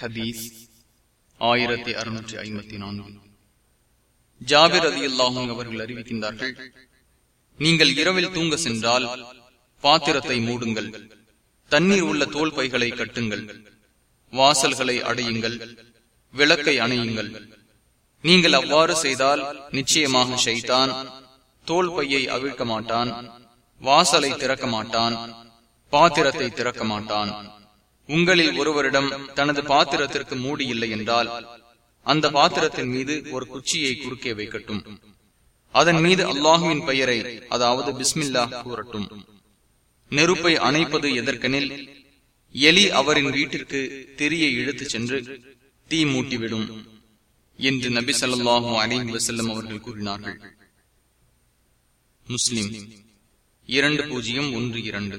ஹதீஸ் ஆயிரத்தி அறுநூற்றி ஐம்பத்தி நான்கு. ஜாபிர் அதி அல்லாஹும் அவர்கள் அறிவிக்கின்றார்கள் நீங்கள் இரவில் தூங்க சென்றால் பாத்திரத்தை மூடுங்கள் தண்ணீர் உள்ள தோல் பைகளை கட்டுங்கள் வாசல்களை அடையுங்கள் விளக்கை அணையுங்கள். நீங்கள் அவ்வாறு செய்தால் நிச்சயமாக ஷைதான் தோல் பையை அவிழ்க்க மாட்டான் வாசலை திறக்க மாட்டான் பாத்திரத்தை திறக்க மாட்டான். உங்களில் ஒருவரிடம் தனது பாத்திரத்திற்கு மூடி இல்லை என்றால் அந்த பாத்திரத்தின் மீது ஒரு குச்சியை குறுக்கே வைக்கட்டும். அதன் மீது அல்லாஹுவின் பெயரை அதாவது பிஸ்மில்லா கூறட்டும். நெருப்பை அணைப்பது எதற்கெனில் எலி அவரின் வீட்டிற்கு திரியை இழுத்துச் சென்று தீ மூட்டிவிடும் என்று நபி சொல்லாஹு அலி வசல்லம் அவர்கள் கூறினார்கள். முஸ்லிம் இரண்டு பூஜ்ஜியம் ஒன்று இரண்டு.